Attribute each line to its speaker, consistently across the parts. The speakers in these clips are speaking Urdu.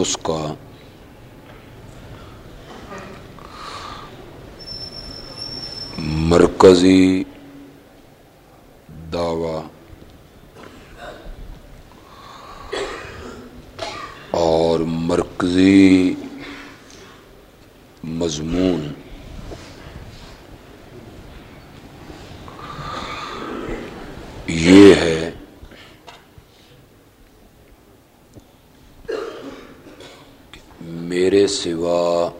Speaker 1: نسخہ کا مرکزی دعوی اور مرکزی مضمون یہ ہے میرے سوا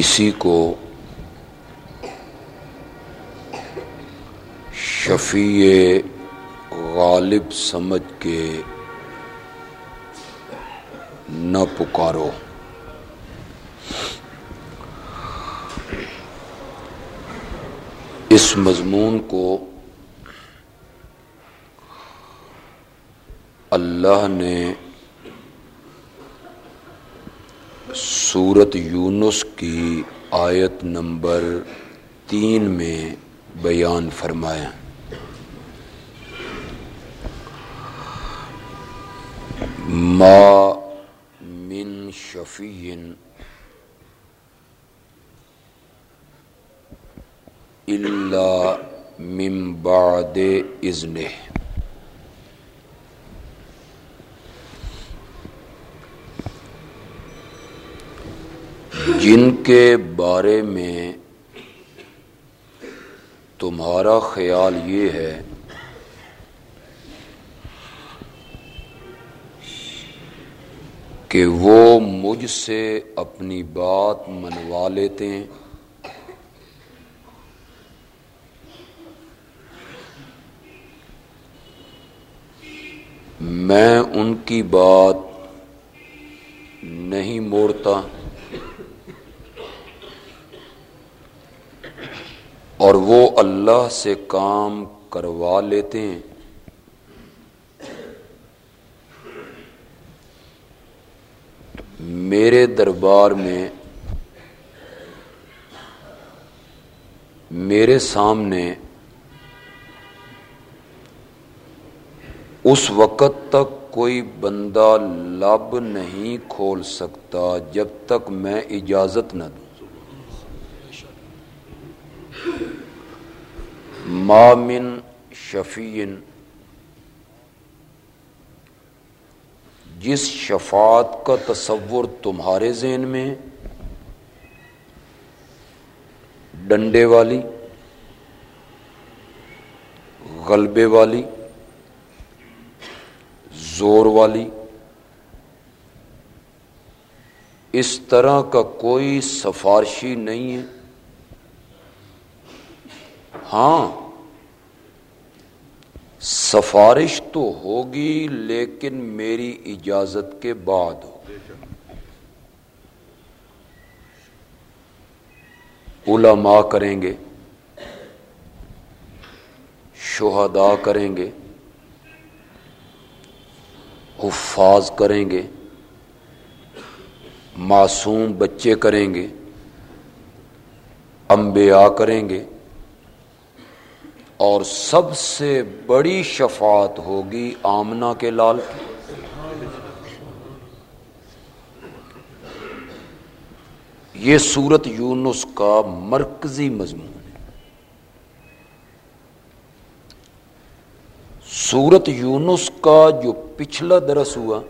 Speaker 1: کسی کو شفیع غالب سمجھ کے نہ پکارو۔ اس مضمون کو اللہ نے سورت یونس کی آیت نمبر تین میں بیان فرمایا۔ ما من شفیع الا من بعد اذنه جن کے بارے میں تمہارا خیال یہ ہے۔ کہ وہ مجھ سے اپنی بات منوا لیتے ہیں۔ میں ان کی بات اور وہ اللہ سے کام کروا لیتے ہیں۔ میرے دربار میں، میرے سامنے اس وقت تک کوئی بندہ لب نہیں کھول سکتا جب تک میں اجازت نہ دوں۔ مامن شفین جس شفاعت کا تصور تمہارے ذہن میں، ڈنڈے والی، غلبے والی، زور والی، اس طرح کا کوئی سفارشی نہیں ہے۔ ہاں سفارش تو ہوگی لیکن میری اجازت کے بعد ہو۔ علماء کریں گے، شہداء کریں گے، حفاظ کریں گے، معصوم بچے کریں گے، انبیاء کریں گے۔ اور سب سے بڑی شفاعت ہوگی آمنا کے لال کی۔ یہ سورت یونس کا مرکزی مضمون ہے۔ سورت یونس کا جو پچھلا درس ہوا،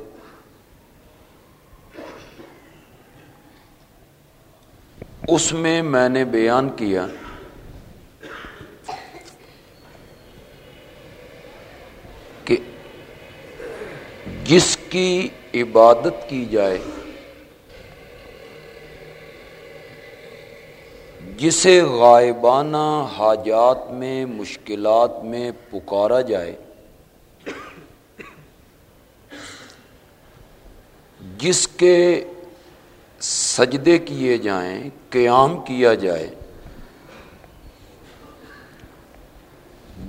Speaker 1: اس میں میں نے بیان کیا جس کی عبادت کی جائے، جسے غائبانہ حاجات میں، مشکلات میں پکارا جائے، جس کے سجدے کیے جائیں، قیام کیا جائے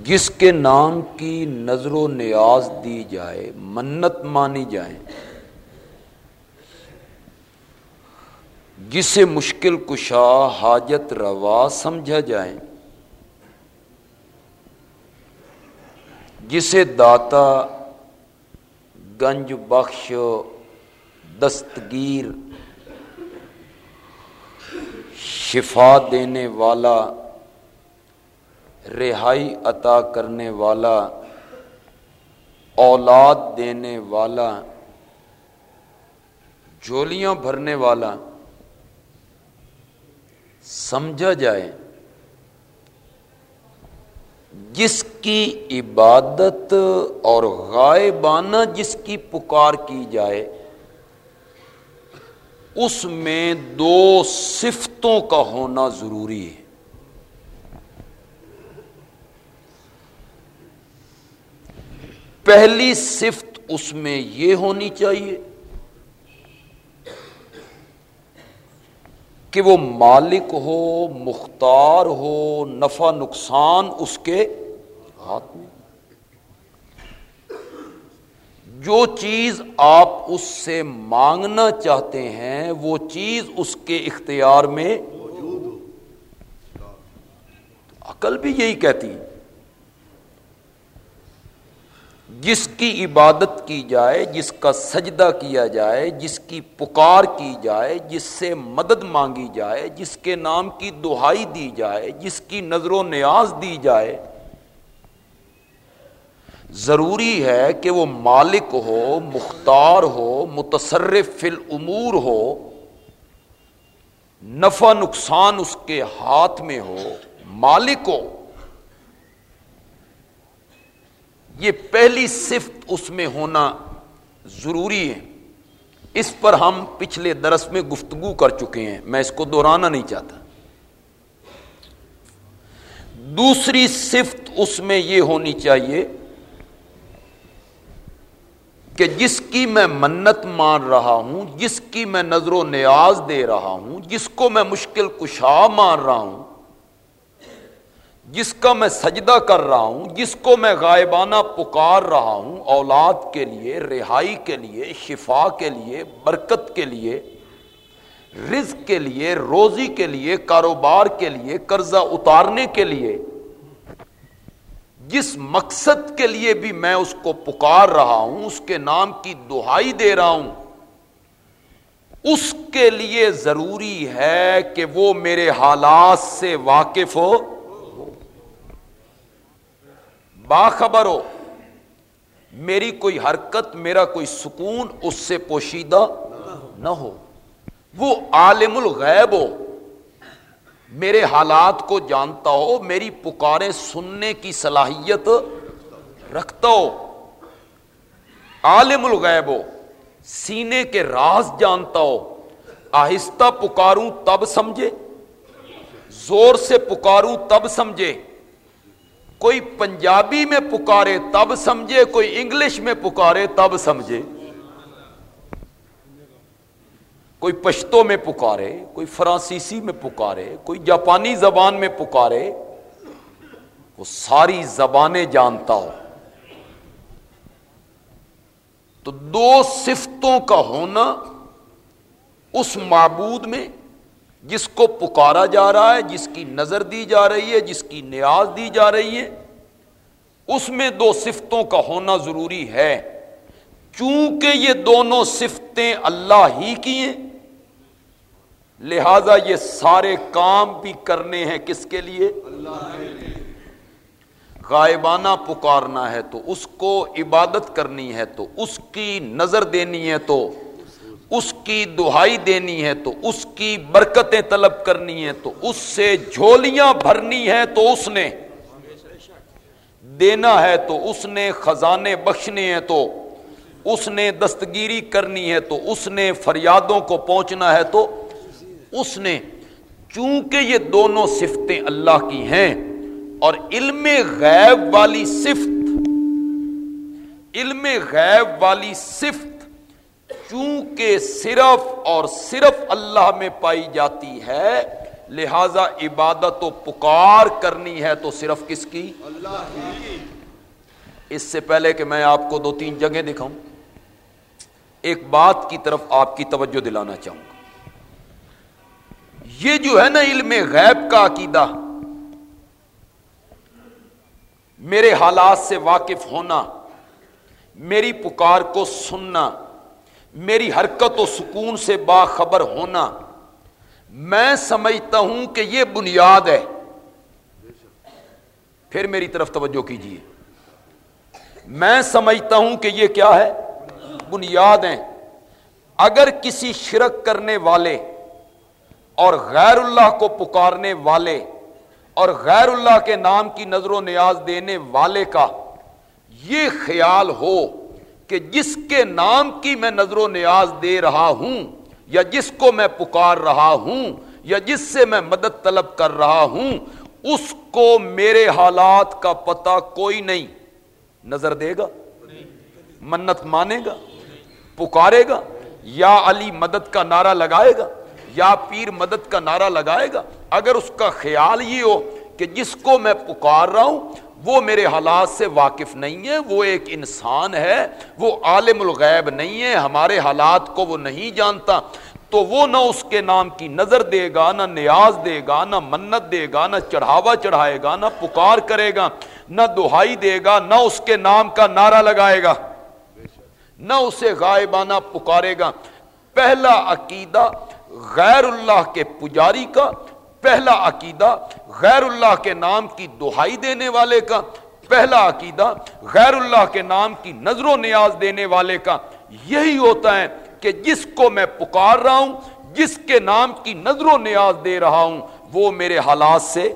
Speaker 1: جس کے نام کی نظر و نیاز دی جائے، منت مانی جائے جسے مشکل کشا حاجت روا سمجھا جائے جسے داتا گنج بخش دستگیر شفا دینے والا رہائی عطا کرنے والا، اولاد دینے والا جولیاں بھرنے والا، سمجھا جائے جس کی عبادت اور غائبانہ جس کی پکار کی جائے، اس میں دو صفتوں کا ہونا ضروری ہے۔ پہلی صفت اس میں یہ ہونی چاہیے کہ وہ مالک ہو، مختار ہو، نفع نقصان اس کے ہاتھ میں۔ جو چیز آپ اس سے مانگنا چاہتے ہیں، وہ چیز اس کے اختیار میں عقل بھی یہی کہتی جس کی عبادت کی جائے، جس کا سجدہ کیا جائے، جس کی پکار کی جائے، جس سے مدد مانگی جائے، جس کے نام کی دہائی دی جائے، جس کی نظر و نیاز دی جائے، ضروری ہے کہ وہ مالک ہو، مختار ہو، متصرف فی الامور ہو، نفع نقصان اس کے ہاتھ میں ہو، مالک ہو۔ یہ پہلی صفت اس میں ہونا ضروری ہے۔ اس پر ہم پچھلے درس میں گفتگو کر چکے ہیں۔ میں اس کو دہرانا نہیں چاہتا۔ دوسری صفت اس میں یہ ہونی چاہیے کہ جس کی میں منت مان رہا ہوں، جس کی میں نظر و نیاز دے رہا ہوں، جس کو میں مشکل کشا مان رہا ہوں جس کا میں سجدہ کر رہا ہوں، جس کو میں غائبانہ پکار رہا ہوں، اولاد کے لیے، رہائی کے لیے، شفا کے لیے، برکت کے لیے، رزق کے لیے، روزی کے لیے، کاروبار کے لیے، قرضہ اتارنے کے لیے، جس مقصد کے لیے بھی میں اس کو پکار رہا ہوں، اس کے نام کی دہائی دے رہا ہوں، اس کے لیے ضروری ہے کہ وہ میرے حالات سے واقف ہو۔ باخبر ہو میری کوئی حرکت، میرا کوئی سکون اس سے پوشیدہ نہ ہو۔ وہ عالم الغیب ہو۔ میرے حالات کو جانتا ہو، میری پکاریں سننے کی صلاحیت رکھتا ہو۔ عالم الغیب ہو۔ سینے کے راز جانتا ہو۔ آہستہ پکاروں تب سمجھے۔ زور سے پکاروں تب سمجھے۔ کوئی پنجابی میں پکارے تب سمجھے، کوئی انگلش میں پکارے تب سمجھے۔ کوئی پشتوں میں پکارے، کوئی فرانسیسی میں پکارے، کوئی جاپانی زبان میں پکارے، وہ ساری زبانیں جانتا ہو۔ تو دو صفتوں کا ہونا اس معبود میں جس کو پکارا جا رہا ہے، جس کی نظر دی جا رہی ہے، جس کی نیاز دی جا رہی ہے، اس میں دو صفتوں کا ہونا ضروری ہے۔ چونکہ یہ دونوں صفتیں اللہ ہی کی ہیں، لہذا یہ سارے کام بھی کرنے ہیں کس کے لیے؟ غائبانہ پکارنا ہے تو اس کو عبادت کرنی ہے تو اس کی نظر دینی ہے تو اس کی دہائی دینی ہے تو اس کی برکتیں طلب کرنی ہے تو اس سے جھولیاں بھرنی ہے تو اس نے دینا ہے تو اس نے خزانے بخشنے ہیں تو اس نے دستگیری کرنی ہے تو اس نے فریادوں کو پہنچنا ہے تو اس نے چونکہ یہ دونوں صفتیں اللہ کی ہیں اور علم غیب والی صفت، علم غیب والی صفت چونکہ صرف اور صرف اللہ میں پائی جاتی ہے، لہذا عبادت و پکار کرنی ہے تو صرف کس کی؟ اللہ اس سے پہلے کہ میں آپ کو دو تین جگہ دکھاؤں، ایک بات کی طرف آپ کی توجہ دلانا چاہوں گا۔ یہ جو ہے نا علم غیب کا عقیدہ، میرے حالات سے واقف ہونا، میری پکار کو سننا میری حرکت و سکون سے باخبر ہونا۔ میں سمجھتا ہوں کہ یہ بنیاد ہے۔ پھر میری طرف توجہ کیجیے میں سمجھتا ہوں کہ یہ کیا ہے؟ بنیاد ہیں۔ اگر کسی شرک کرنے والے اور غیر اللہ کو پکارنے والے اور غیر اللہ کے نام کی نظر و نیاز دینے والے کا یہ خیال ہو کہ جس کے نام کی میں نظر و نیاز دے رہا ہوں، یا جس کو میں پکار رہا ہوں، یا جس سے میں مدد طلب کر رہا ہوں، اس کو میرے حالات کا پتہ کوئی نہیں۔ نظر دے گا؟ منت مانے گا؟ پکارے گا؟ یا علی مدد کا نعرہ لگائے گا؟ یا پیر مدد کا نعرہ لگائے گا؟ اگر اس کا خیال یہ ہو کہ جس کو میں پکار رہا ہوں وہ میرے حالات سے واقف نہیں ہے، وہ ایک انسان ہے، وہ عالم الغیب نہیں ہے، ہمارے حالات کو وہ نہیں جانتا۔ تو وہ نہ اس کے نام کی نظر دے گا، نہ نیاز دے گا، نہ منت دے گا، نہ چڑھاوا چڑھائے گا، نہ پکار کرے گا، نہ دہائی دے گا، نہ اس کے نام کا نعرہ لگائے گا۔ نہ اسے غائبانہ پکارے گا۔ پہلا عقیدہ غیر اللہ کے پجاری کا پہلا عقیدہ غیر اللہ کے نام کی دہائی دینے والے کا، پہلا عقیدہ غیر اللہ کے نام کی نظر و نیاز دینے والے کا۔ یہی ہوتا ہے کہ جس کو میں پکار رہا ہوں، جس کے نام کی نظر و نیاز دے رہا ہوں، وہ میرے حالات سے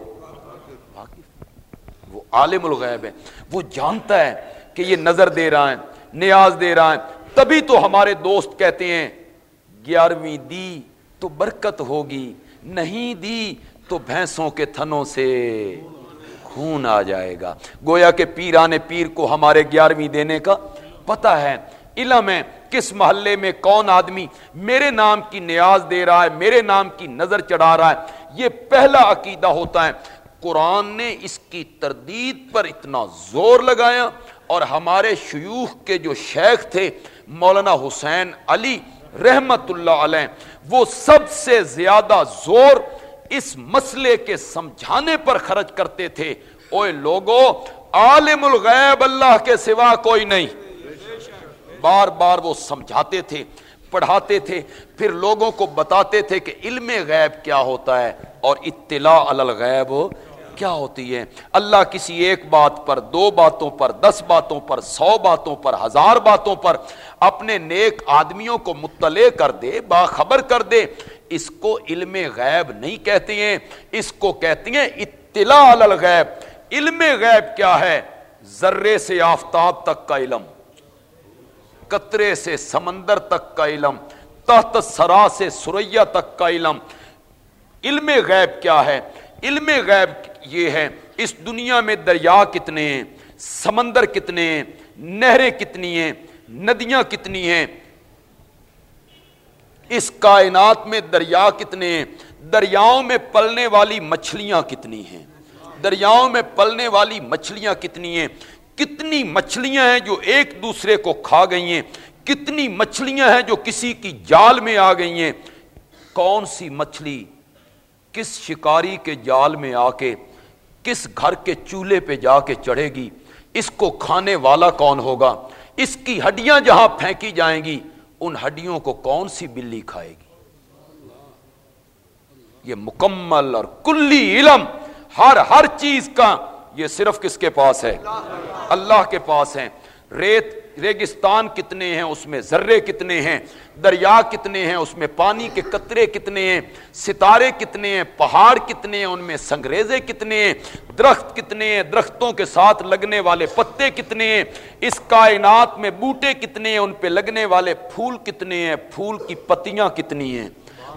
Speaker 1: وہ عالم الغیب ہے۔ وہ جانتا ہے کہ یہ نظر دے رہا ہے، نیاز دے رہا ہے۔ تبھی تو ہمارے دوست کہتے ہیں، گیارہویں دی تو برکت ہوگی۔ نہیں دی تو بھینسوں کے تھنوں سے خون آ جائے گا۔ گویا کہ پیران پیر کو ہمارے گیارہویں دینے کا پتا ہے۔ علم ہے کس محلے میں کون آدمی میرے نام کی نیاز دے رہا ہے، میرے نام کی نظر چڑھا رہا ہے۔ یہ پہلا عقیدہ ہوتا ہے۔ قرآن نے اس کی تردید پر اتنا زور لگایا اور ہمارے شیوخ کے جو شیخ تھے، مولانا حسین علی رحمت اللہ علیہ وہ سب سے زیادہ زور اس مسئلے کے سمجھانے پر خرچ کرتے تھے۔ اوے لوگو، عالم الغیب اللہ کے سوا کوئی نہیں۔ بار بار وہ سمجھاتے تھے، پڑھاتے تھے، پھر لوگوں کو بتاتے تھے کہ علم غیب کیا ہوتا ہے اور اطلاع الغیب کیا ہوتی ہے؟ اللہ کسی ایک بات پر، دو باتوں پر، دس باتوں پر، سو باتوں پر، ہزار باتوں پر اپنے نیک آدمیوں کو مطلع کر دے، باخبر کر دے۔ اس کو علم غیب نہیں کہتے ہیں۔ اس کو کہتے ہیں اطلاع الغیب۔ علم غیب کیا ہے؟ ذرے سے آفتاب تک کا علم، قطرے سے سمندر تک کا علم، تحت سرا سے سریا تک کا علم۔ علم غیب کیا ہے؟ علم غیب یہ ہے اس دنیا میں دریا کتنے ہیں، سمندر کتنے ہیں، نہریں کتنی ہیں، ندیاں کتنی ہیں، اس کائنات میں دریا کتنے ہیں، دریاؤں میں پلنے والی مچھلیاں کتنی ہیں، دریاؤں میں پلنے والی مچھلیاں کتنی ہیں، کتنی مچھلیاں ہیں جو ایک دوسرے کو کھا گئی ہیں، کتنی مچھلیاں ہیں جو کسی کی جال میں آ گئی ہیں، کون سی مچھلی کس شکاری کے جال میں آ کے کس گھر کے چولہے پہ جا کے چڑھے گی؟ اس کو کھانے والا کون ہوگا؟ اس کی ہڈیاں جہاں پھینکی جائیں گی، ان ہڈیوں کو کون سی بلی کھائے گی؟ یہ مکمل اور کلی علم ہر ہر چیز کا، یہ صرف کس کے پاس ہے؟ اللہ کے پاس ہے۔ ریت ریگستان کتنے ہیں اس میں ذرے کتنے ہیں دریا کتنے ہیں اس میں پانی کے قطرے کتنے ہیں ستارے کتنے ہیں پہاڑ کتنے ہیں ان میں سنگریزے کتنے ہیں درخت کتنے ہیں درختوں کے ساتھ لگنے والے پتے کتنے ہیں اس کائنات میں بوٹے کتنے ہیں ان پہ لگنے والے پھول کتنے ہیں پھول کی پتیاں کتنی ہیں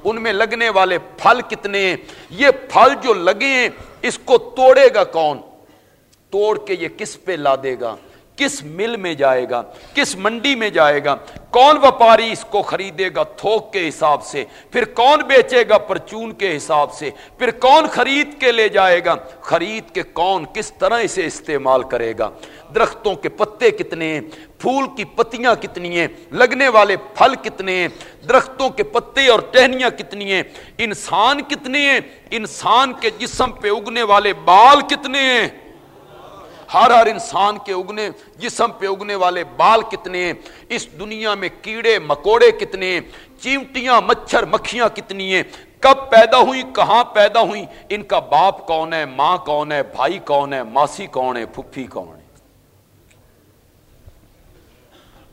Speaker 1: ان میں لگنے والے پھل کتنے ہیں یہ پھل جو لگے ہیں اس کو توڑے گا کون توڑ کے یہ کس پہ لا دے گا کس مل میں جائے گا، کس منڈی میں جائے گا، کون وپاری اس کو خریدے گا تھوک کے حساب سے، پھر کون بیچے گا پرچون کے حساب سے، پھر کون خرید کے لے جائے گا، خرید کے کون کس طرح اسے استعمال کرے گا، درختوں کے پتے کتنے ہیں، پھول کی پتیاں کتنی ہیں، لگنے والے پھل کتنے ہیں، درختوں کے پتے اور ٹہنیاں کتنی ہیں، انسان کتنے ہیں، انسان کے جسم پہ اگنے والے بال کتنے ہیں۔ ہر ہر انسان کے اگنے، جسم پہ اگنے والے بال کتنے ہیں، اس دنیا میں کیڑے، مکوڑے کتنے ہیں، چیمٹیاں، مچھر، مکھیاں کتنی ہیں، کب پیدا ہوئی کہاں پیدا ہوئی ان کا باپ کون ہے، ماں کون ہے، بھائی کون ہے، ماسی کون ہے پھپھی کون ہے؟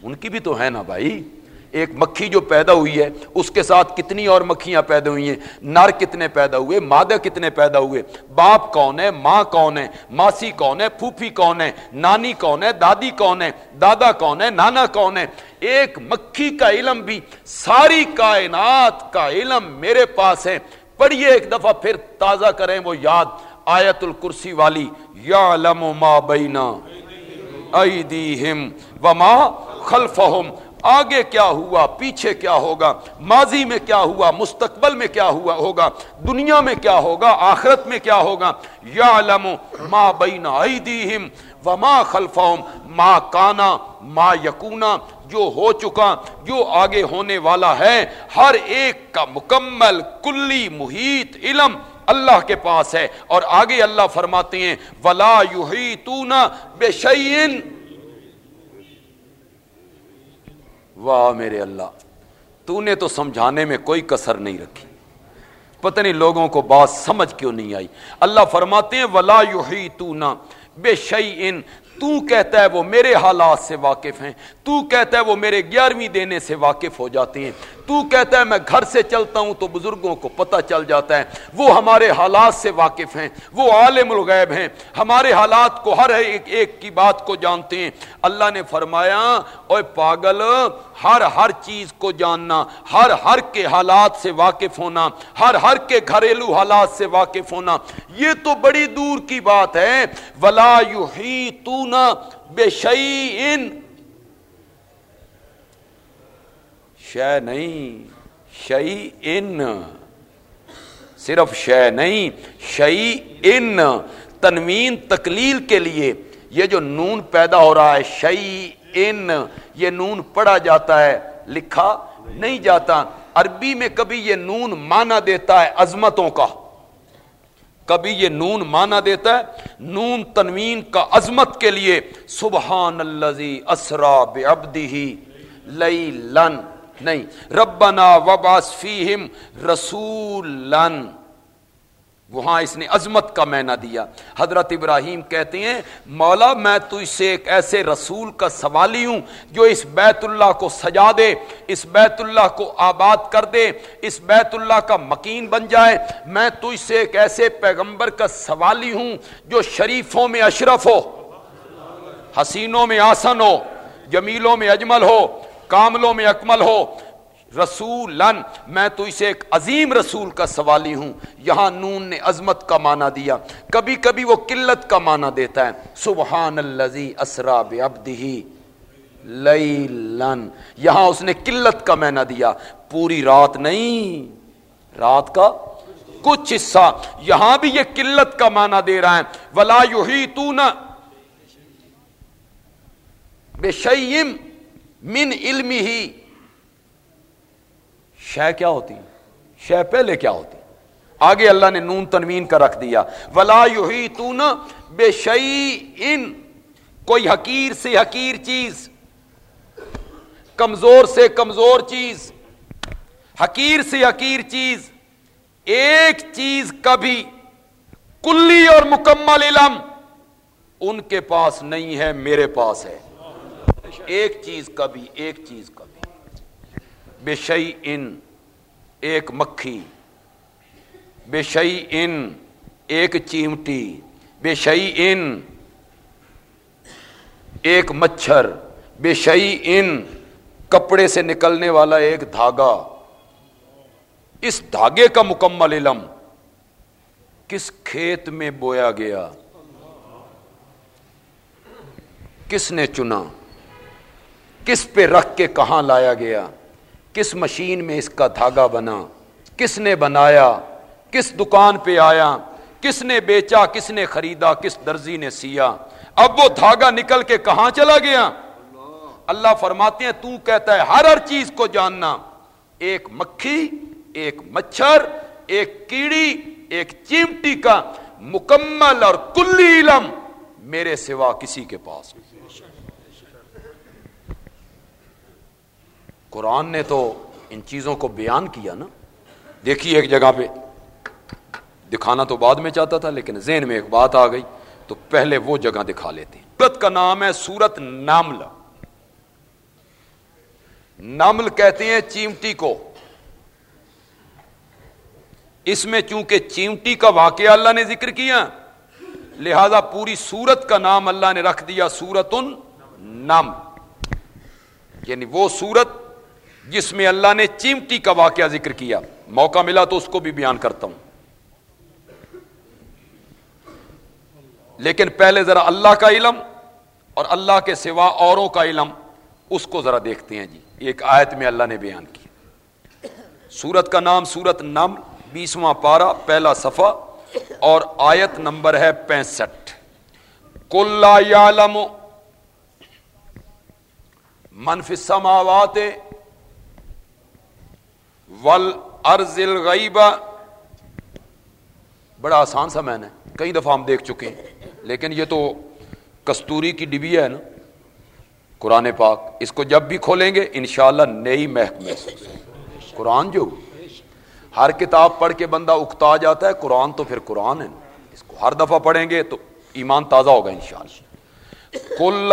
Speaker 1: ان کی بھی تو ہے نا بھائی۔ ایک مکھی جو پیدا ہوئی ہے، اس کے ساتھ کتنی اور مکھیاں پیدا ہوئی ہیں؟ نر کتنے پیدا ہوئے؟ مادہ کتنے پیدا ہوئے؟ باپ کون ہے؟ ماں کون ہے؟ ماسی کون ہے؟ پھوپھی کون ہے؟ نانی کون ہے؟ دادی کون ہے؟ دادا کون ہے؟ نانا کون ہے؟ ایک مکھی کا علم بھی ساری کائنات کا علم میرے پاس ہے۔ پڑھیے ایک دفعہ پھر تازہ کریں وہ یاد آیت الکرسی والی۔ یا لم ما بینا ایدیہم وما خلفہم۔ آگے کیا ہوا، پیچھے کیا ہوگا، ماضی میں کیا ہوا، مستقبل میں کیا ہوا ہوگا، دنیا میں کیا ہوگا، آخرت میں کیا ہوگا یا علم ما بین ایدیہم وما خلفہم، ما کانا، ما یکونا، جو ہو چکا، جو آگے ہونے والا ہے، ہر ایک کا مکمل کلی محیط علم اللہ کے پاس ہے۔ اور آگے اللہ فرماتے ہیں، ولا یحیطون بشیء واہ میرے اللہ تو نے تو سمجھانے میں کوئی کسر نہیں رکھی۔ پتہ نہیں لوگوں کو بات سمجھ کیوں نہیں آئی۔ اللہ فرماتے ہیں، ولا یوہی تو نہ بے شعی ان تو کہتا ہے وہ میرے حالات سے واقف ہیں۔ تو کہتا ہے وہ میرے گیارہویں دینے سے واقف ہو جاتے ہیں۔ تو کہتا ہے میں گھر سے چلتا ہوں تو بزرگوں کو پتہ چل جاتا ہے۔ وہ ہمارے حالات سے واقف ہیں۔ وہ عالم الغیب ہیں۔ ہمارے حالات کو ہر ایک ایک کی بات کو جانتے ہیں۔ اللہ نے فرمایا، اوے پاگل، ہر ہر چیز کو جاننا، ہر ہر کے حالات سے واقف ہونا، ہر ہر کے گھریلو حالات سے واقف ہونا، یہ تو بڑی دور کی بات ہے۔ ولا یحیطون بے شعی شے نہیں شعی ان صرف شے نہیں شعی ان تنوین، تکلیل کے لیے یہ جو نون پیدا ہو رہا ہے شعی ان یہ نون پڑھا جاتا ہے، لکھا نہیں جاتا۔ عربی میں کبھی یہ نون مانا دیتا ہے عظمتوں کا۔ کبھی یہ نون مانا دیتا ہے نون تنوین کا عظمت کے لیے۔ سبحان الزی اسرا بے ابدی لئی لن نہیں ربنا وباس فیہم رسول وہاں اس نے عظمت کا مینا دیا حضرت ابراہیم کہتے ہیں مولا میں تو اس سے ایک ایسے رسول کا سوالی ہوں جو اس بیت اللہ کو سجا دے اس بیت اللہ کو آباد کر دے اس بیت اللہ کا مکین بن جائے میں تو اس سے ایک ایسے پیغمبر کا سوالی ہوں جو شریفوں میں اشرف ہو حسینوں میں آسن ہو جمیلوں میں اجمل ہو کاملوں میں اکمل ہو۔ رسول میں تو اسے ایک عظیم رسول کا سوالی ہوں۔ یہاں نون نے عظمت کا معنی دیا۔ کبھی کبھی وہ قلت کا معنی دیتا ہے۔ سبحان الزی اسرا ببدی لن یہاں اس نے قلت کا معنی دیا۔ پوری رات نہیں، رات کا کچھ حصہ۔ یہاں بھی یہ قلت کا معنی دے رہا ہے۔ ولا یوہی تو نہ بے من علم ہی شے کیا ہوتی شے پہلے کیا ہوتی آگے اللہ نے نون تنوین کا رکھ دیا۔ ولا یوہی تو بے شعی ان کوئی حقیر سے حقیر چیز، کمزور سے کمزور چیز، حقیر سے حقیر چیز، ایک چیز کبھی کلی اور مکمل علم ان کے پاس نہیں ہے، میرے پاس ہے۔ ایک چیز کا بھی ایک چیز کا بھی بے شعی ان ایک مکھی، بے شعی ان ایک چیمٹی، بے شعی ان ایک مچھر، بے شعی ان کپڑے سے نکلنے والا ایک دھاگا۔ اس دھاگے کا مکمل علم کس کھیت میں بویا گیا؟ کس نے چنا؟ کس پہ رکھ کے کہاں لایا گیا؟ کس مشین میں اس کا دھاگا بنا؟ کس نے بنایا؟ کس دکان پہ آیا؟ کس نے بیچا؟ کس نے خریدا؟ کس درزی نے سیا؟ اب وہ دھاگا نکل کے کہاں چلا گیا؟ اللہ فرماتے ہیں، تو کہتا ہے، ہر ہر چیز کو جاننا۔ ایک مکھی، ایک مچھر، ایک کیڑی، ایک چیمٹی کا مکمل اور کلی علم میرے سوا کسی کے پاس قرآن نے تو ان چیزوں کو بیان کیا نا۔ دیکھیے ایک جگہ پہ دکھانا تو بعد میں چاہتا تھا لیکن ذہن میں ایک بات آ گئی۔ تو پہلے وہ جگہ دکھا لیتے سورت کا نام ہے سورت نامل نمل کہتے ہیں چیمٹی کو۔ اس میں چونکہ چیمٹی کا واقعہ اللہ نے ذکر کیا، لہذا پوری سورت کا نام اللہ نے رکھ دیا سورت ان نم یعنی وہ سورت جس میں اللہ نے چیمٹی کا واقعہ ذکر کیا موقع ملا تو اس کو بھی بیان کرتا ہوں۔ لیکن پہلے ذرا اللہ کا علم اور اللہ کے سوا اوروں کا علم اس کو ذرا دیکھتے ہیں جی۔ ایک آیت میں اللہ نے بیان کی۔ سورت کا نام سورت نم بیسواں پارا پہلا صفحہ اور آیت نمبر ہے پینسٹھ۔ کل منفی سماوات ول ارزل بڑا آسان سا میں نے کئی دفعہ ہم دیکھ چکے ہیں، لیکن یہ تو کستوری کی ڈبیا ہے نا۔ قرآن پاک، اس کو جب بھی کھولیں گے، انشاءاللہ نئی مہک قرآن جو، ہر کتاب پڑھ کے بندہ اکتا جاتا ہے، قرآن تو پھر قرآن ہے۔ نا اس کو ہر دفعہ پڑھیں گے تو ایمان تازہ ہوگا ان شاء اللہ کل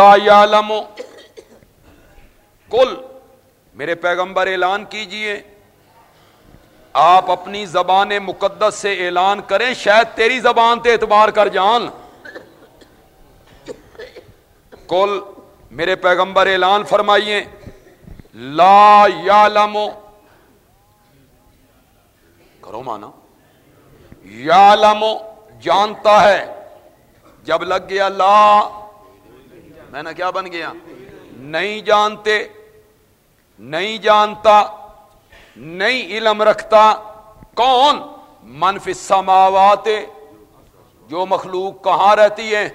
Speaker 1: کل میرے پیغمبر اعلان کیجیے۔ آپ اپنی زبان مقدس سے اعلان کریں، شاید تیری زبان تے اعتبار کر جان۔ کل میرے پیغمبر اعلان فرمائیے، لا یا لمو کرو مانا یا لمو جانتا ہے۔ جب لگ گیا لا، میں نے کیا بن گیا؟ نہیں جانتے، نہیں جانتا۔ نہیں علم رکھتا کون؟ منفی سماوات جو مخلوق کہاں رہتی ہے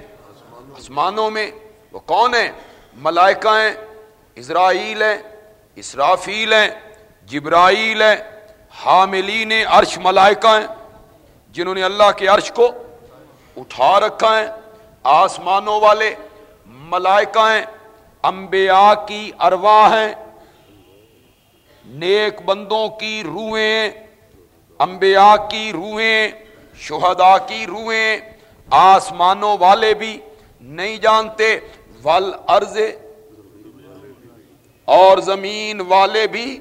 Speaker 1: آسمانوں میں۔ وہ کون ہے ملائکہ ہیں، اسرائیل ہیں، اسرافیل ہیں، جبرائیل ہیں۔ حاملین عرش ملائکہ ہیں، جنہوں نے اللہ کے عرش کو اٹھا رکھا ہے۔ آسمانوں والے ملائکہ ہیں، انبیاء کی ارواح ہیں۔ نیک بندوں کی روحیں، انبیاء کی روحیں، شہداء کی روحیں آسمانوں والے بھی نہیں جانتے ول ارض اور زمین والے بھی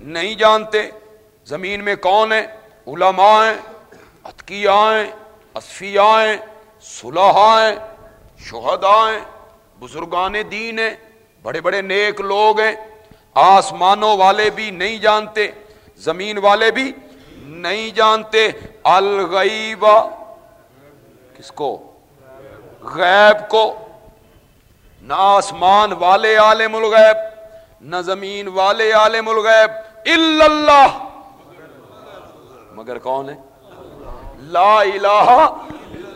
Speaker 1: نہیں جانتے۔ زمین میں کون ہے علماء ہیں اتکیاں ہیں، اصفیاء ہیں، صلحاء ہیں، شہداء ہیں، بزرگان دین ہیں، بڑے بڑے نیک لوگ ہیں۔ آسمانوں والے بھی نہیں جانتے، زمین والے بھی نہیں جانتے۔ الغیبہ کس کو؟ غیب کو۔ نہ آسمان والے عالم الغیب، نہ زمین والے عالم الغیب۔ اللہ۔ مگر کون ہے؟ لا الہ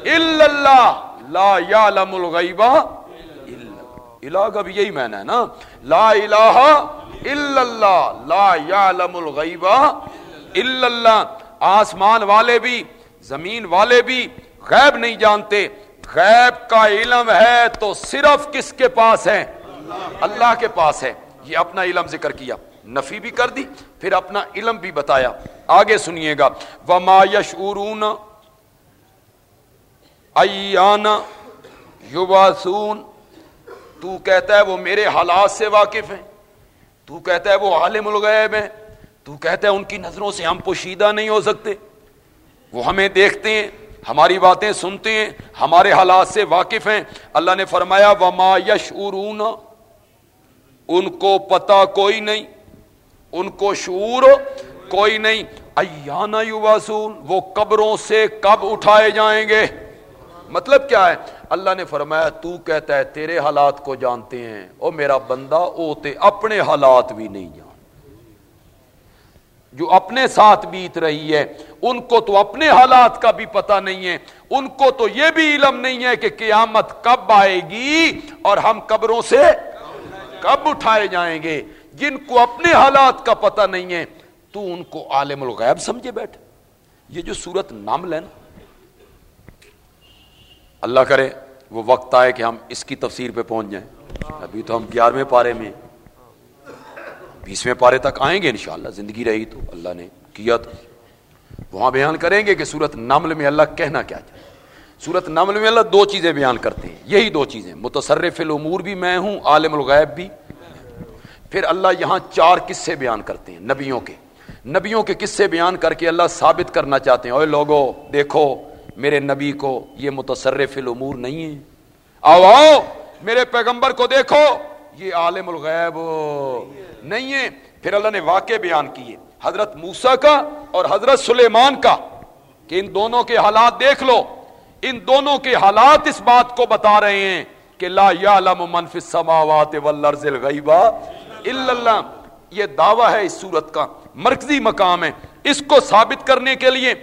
Speaker 1: الا اللہ۔ لا یعلم الغیبہ الہ کا بھی یہی معنی ہے نا؟ لا الہ الا اللہ، لا یعلم الغیبہ الا اللہ۔ آسمان والے بھی، زمین والے بھی غیب نہیں جانتے۔ غیب کا علم ہے تو صرف کس کے پاس ہے؟ اللہ کے پاس ہے۔ یہ اپنا علم ذکر کیا۔ نفی بھی کر دی، پھر اپنا علم بھی بتایا۔ آگے سنیے گا۔ وما یشعرون ایانا یباسون تو کہتا ہے وہ میرے حالات سے واقف ہیں۔ تو کہتا ہے وہ عالم الغیب ہیں۔ تو کہتا ہے ان کی نظروں سے ہم پوشیدہ نہیں ہو سکتے۔ وہ ہمیں دیکھتے ہیں، ہماری باتیں سنتے ہیں، ہمارے حالات سے واقف ہیں۔ اللہ نے فرمایا، وما یش ان کو پتا کوئی نہیں۔ ان کو شعور کوئی نہیں۔ ایانا یواسون وہ قبروں سے کب اٹھائے جائیں گے؟ مطلب کیا ہے؟ اللہ نے فرمایا، تو کہتا ہے، تیرے حالات کو جانتے ہیں۔ او میرا بندہ اوتے اپنے حالات بھی نہیں جان۔ جو اپنے ساتھ بیت رہی ہے، ان کو تو اپنے حالات کا بھی پتہ نہیں ہے۔ ان کو تو یہ بھی علم نہیں ہے کہ قیامت کب آئے گی اور ہم قبروں سے کب اٹھائے جائیں گے۔ جن کو اپنے حالات کا پتہ نہیں ہے، تو ان کو عالم الغیب سمجھے بیٹھ یہ جو سورت نام لینا اللہ کرے وہ وقت آئے کہ ہم اس کی تفسیر پہ پہنچ جائیں۔ ابھی تو ہم گیارہویں پارے میں بیسویں پارے تک آئیں گے انشاءاللہ، زندگی رہی تو اللہ نے کیا تو۔ وہاں بیان کریں گے کہ سورت نمل میں اللہ کہنا کیا چاہے سورت نمل میں اللہ دو چیزیں بیان کرتے ہیں، یہی دو چیزیں۔ متصرف الامور بھی میں ہوں، عالم الغیب بھی۔ پھر اللہ یہاں چار قصے بیان کرتے ہیں نبیوں کے۔ نبیوں کے قصے بیان کر کے اللہ ثابت کرنا چاہتے ہیں۔ اوے لوگو، دیکھو میرے نبی کو یہ متصرف الامور نہیں ہے آؤ آؤ، میرے پیغمبر کو دیکھو، یہ عالم الغیب نہیں ہے پھر اللہ نے واقع بیان کیے، حضرت موسا کا اور حضرت سلیمان کا، کہ ان دونوں کے حالات دیکھ لو۔ ان دونوں کے حالات اس بات کو بتا رہے ہیں کہ لا یعلم من فی السماوات والارض الغیبہ الا اللہ۔ یہ دعویٰ ہے اس صورت کا، مرکزی مقام ہے۔ اس کو ثابت کرنے کے لیے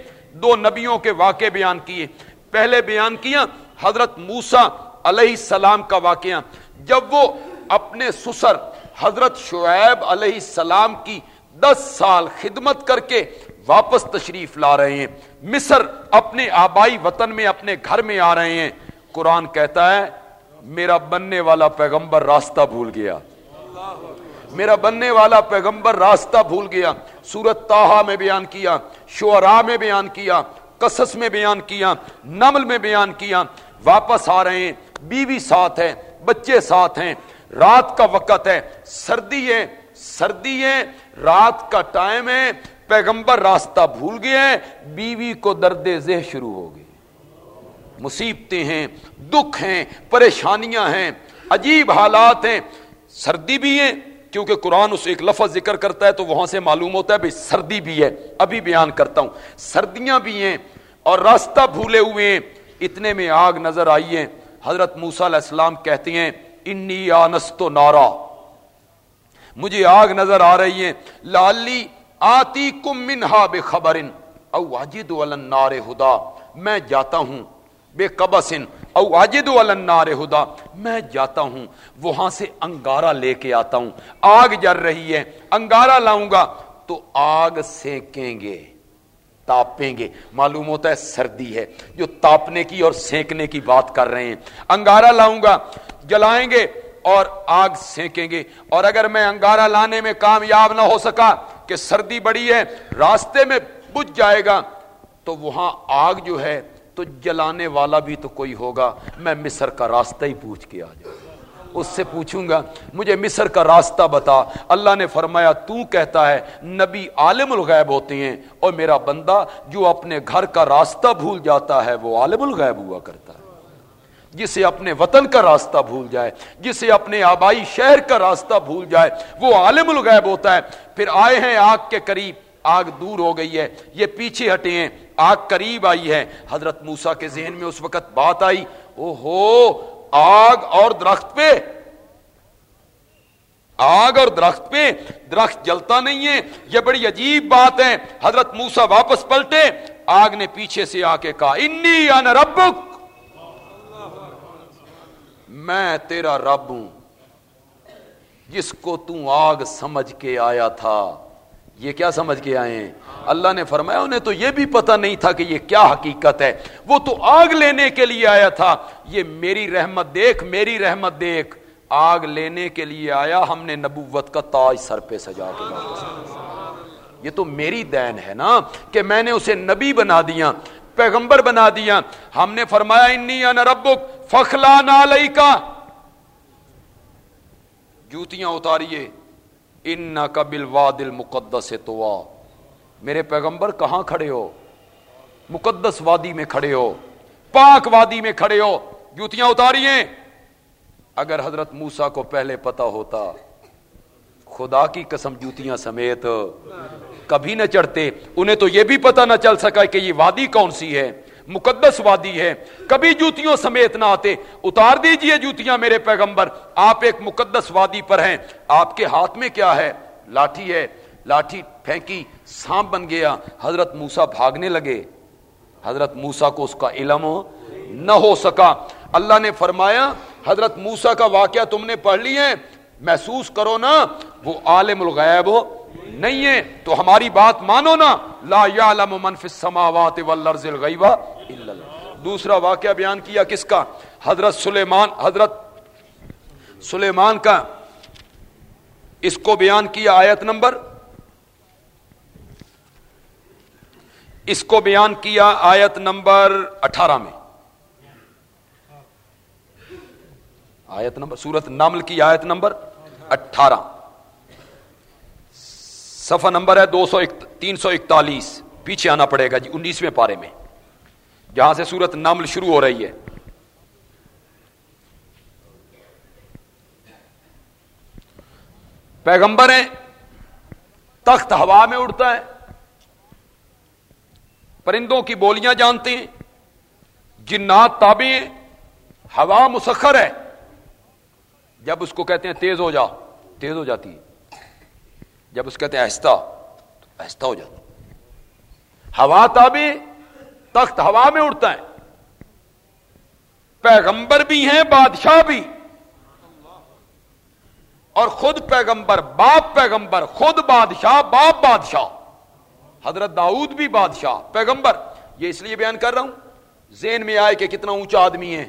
Speaker 1: دو نبیوں کے واقع بیان کیے۔ پہلے بیان کیا حضرت موسا علیہ السلام کا واقعہ۔ جب وہ اپنے سسر حضرت شعیب علیہ السلام کی دس سال خدمت کر کے واپس تشریف لا رہے ہیں۔ مصر اپنے آبائی وطن میں اپنے گھر میں آ رہے ہیں۔ قرآن کہتا ہے، میرا بننے والا پیغمبر راستہ بھول گیا۔ میرا بننے والا پیغمبر راستہ بھول گیا۔ سورت تاہا میں بیان کیا، شعراء میں بیان کیا، قصص میں بیان کیا، نمل میں بیان کیا۔ واپس آ رہے ہیں، بیوی ساتھ ہے بچے ساتھ ہیں۔ رات کا وقت ہے، سردی ہے سردی ہے، رات کا ٹائم ہے۔ پیغمبر راستہ بھول گیا ہے بیوی کو درد ذہ شروع ہو گئی مصیبتیں ہیں، دکھ ہیں، پریشانیاں ہیں، عجیب حالات ہیں۔ سردی بھی ہیں کیونکہ قرآن اس ایک لفظ ذکر کرتا ہے تو وہاں سے معلوم ہوتا ہے بھائی سردی بھی ہے۔ ابھی بیان کرتا ہوں۔ سردیاں بھی ہیں اور راستہ بھولے ہوئے ہیں۔ اتنے میں آگ نظر آئی ہے۔ حضرت موسا علیہ السلام کہتے ہیں انی آنستو نارا مجھے آگ نظر آ رہی ہے۔ لالی آتی کم منہا بے خبر او واجد النار ہدا۔ میں جاتا ہوں بے قبسن۔ او واجد النار ہدا، میں جاتا ہوں، وہاں سے انگارا لے کے آتا ہوں۔ آگ جر رہی ہے انگارا لاؤں گا تو آگ سینکیں گے، تاپیں گے۔ معلوم ہوتا ہے سردی ہے، جو تاپنے کی اور سینکنے کی بات کر رہے ہیں۔ انگارا لاؤں گا، جلائیں گے اور آگ سینکیں گے۔ اور اگر میں انگارا لانے میں کامیاب نہ ہو سکا کہ سردی بڑی ہے، راستے میں بجھ جائے گا، تو وہاں آگ جو ہے تو جلانے والا بھی تو کوئی ہوگا۔ میں مصر کا راستہ ہی پوچھ کے آ جاؤں۔ اس سے پوچھوں گا، مجھے مصر کا راستہ بتا۔ اللہ نے فرمایا، تو کہتا ہے، نبی عالم الغیب ہوتے ہیں۔ اور میرا بندہ جو اپنے گھر کا راستہ بھول جاتا ہے، وہ عالم الغیب ہوا کرتا ہے۔ جسے اپنے وطن کا راستہ بھول جائے، جسے اپنے آبائی شہر کا راستہ بھول جائے، وہ عالم الغیب ہوتا ہے۔ پھر آئے ہیں آگ کے قریب، آگ دور ہو گئی ہے۔ یہ پیچھے ہٹے ہیں۔ آگ قریب آئی ہے۔ حضرت موسا کے ذہن میں اس وقت بات آئی۔ او ہو آگ اور درخت پہ۔ آگ اور درخت پہ۔ درخت جلتا نہیں ہے۔ یہ بڑی عجیب بات ہے۔ حضرت موسا واپس پلٹے۔ آگ نے پیچھے سے آ کے کہا، انی ربک میں تیرا رب ہوں۔ جس کو تو آگ سمجھ کے آیا تھا۔ یہ کیا سمجھ کے آئے ہیں؟ اللہ نے فرمایا انہیں تو یہ بھی پتا نہیں تھا کہ یہ کیا حقیقت ہے۔ وہ تو آگ لینے کے لیے آیا تھا۔ یہ میری رحمت دیکھ، میری رحمت دیکھ۔ آگ لینے کے لیے آیا، ہم نے نبوت کا تاج سر پہ سجا کے یہ تو میری دین ہے نا کہ میں نے اسے نبی بنا دیا، پیغمبر بنا دیا۔ ہم نے فرمایا، انی انا ربک فخلا نالی کا جوتیاں اتاریے۔ ان کا بل وادل مقدس تو میرے پیغمبر، کہاں کھڑے ہو؟ مقدس وادی میں کھڑے ہو۔ پاک وادی میں کھڑے ہو۔ جوتیاں اتاریے اگر حضرت موسا کو پہلے پتا ہوتا، خدا کی قسم جوتیاں سمیت کبھی نہ چڑھتے۔ انہیں تو یہ بھی پتا نہ چل سکا کہ یہ وادی کون سی ہے۔ مقدس وادی ہے۔ کبھی جوتیوں سمیت نہ آتے۔ اتار دیجیے جوتیاں میرے پیغمبر۔ آپ ایک مقدس وادی پر ہیں۔ آپ کے ہاتھ میں کیا ہے؟ لاٹھی ہے۔ لاٹھی پھینکی سانپ بن گیا۔ حضرت موسا بھاگنے لگے۔ حضرت موسا کو اس کا علم نہ ہو سکا۔ اللہ نے فرمایا، حضرت موسا کا واقعہ تم نے پڑھ لی ہے۔ محسوس کرو نا، وہ عالم الغیب ہو۔ نہیں ہے تو ہماری بات مانو نا، لا یعلم من فی السماوات والارض الغیبہ الا اللہ۔ دوسرا واقعہ بیان کیا کس کا؟ حضرت سلیمان حضرت سلیمان کا۔ اس کو بیان کیا آیت نمبر۔ اس کو بیان کیا آیت نمبر اٹھارہ میں۔ آیت نمبر، سورت نامل کی آیت نمبر اٹھارہ۔ صفحہ نمبر ہے دو سو تین سو اکتالیس۔ پیچھے آنا پڑے گا جی انیسویں پارے میں۔ جہاں سے سورت نامل شروع ہو رہی ہے۔ پیغمبر ہیں، تخت ہوا میں اڑتا ہے۔ پرندوں کی بولیاں جانتے ہیں۔ جنات تابے ہیں۔ ہوا مسخر ہے۔ جب اس کو کہتے ہیں تیز ہو جا، تیز ہو جاتی ہے۔ جب اس کہتے ہیں آہستہ تو آہستہ ہو جاتا ہوا تابے تخت ہوا میں اڑتا ہے۔ پیغمبر بھی ہیں، بادشاہ بھی۔ اور خود پیغمبر، باپ پیغمبر، خود بادشاہ، باپ بادشاہ۔ حضرت داؤد بھی بادشاہ، پیغمبر۔ یہ اس لیے بیان کر رہا ہوں زین میں آئے کہ کتنا اونچا آدمی ہے۔